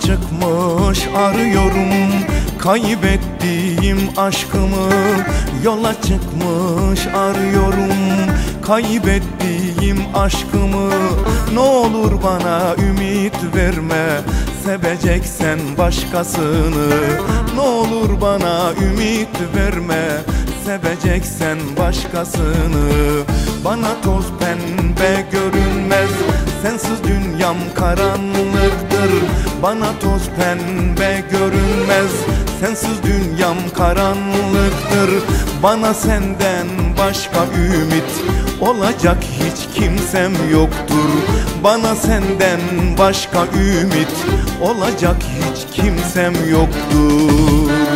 çıkmış arıyorum. Kaybettiğim aşkımı. Yola çıkmış arıyorum. Kaybettiğim aşkımı. Ne olur bana ümit verme. Seveceksen başkasını. Ne olur bana ümit verme. Seveceksen başkasını. Bana toz pembe görünmez. Sensiz dünyam karanlıktır Bana toz pembe görünmez. Sensiz dünyam karanlıktır. Bana senden başka ümit Olacak hiç kimsem yoktur. Bana senden başka ümit Olacak hiç kimsem yoktur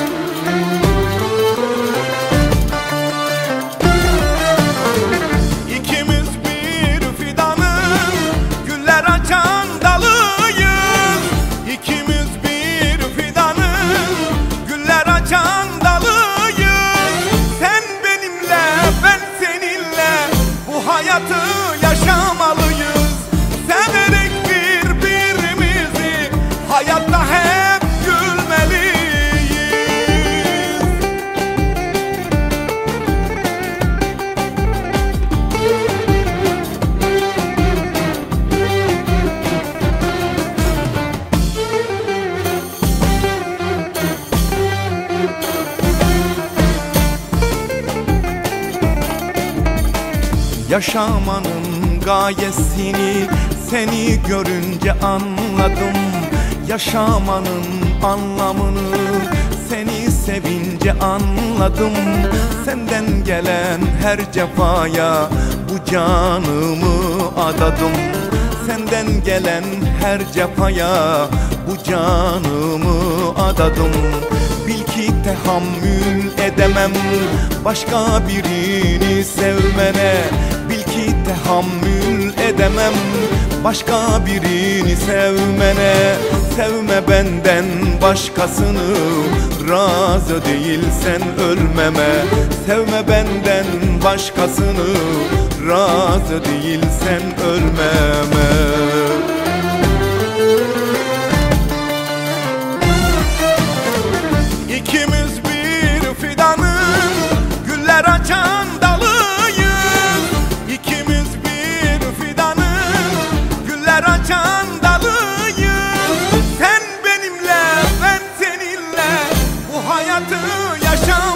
Yaşamanın gayesini seni görünce anladım. Yaşamanın anlamını seni sevince anladım. Senden gelen her cefaya bu canımı adadım. Senden gelen her cefaya bu canımı adadım. Bil ki tahammül edemem başka birini sevmene tahammül edemem. Başka birini sevmene Sevme benden başkasını. Razı değilsen ölmeme Sevme benden başkasını. Razı değilsen ölmeme hayatı yaşamalıyız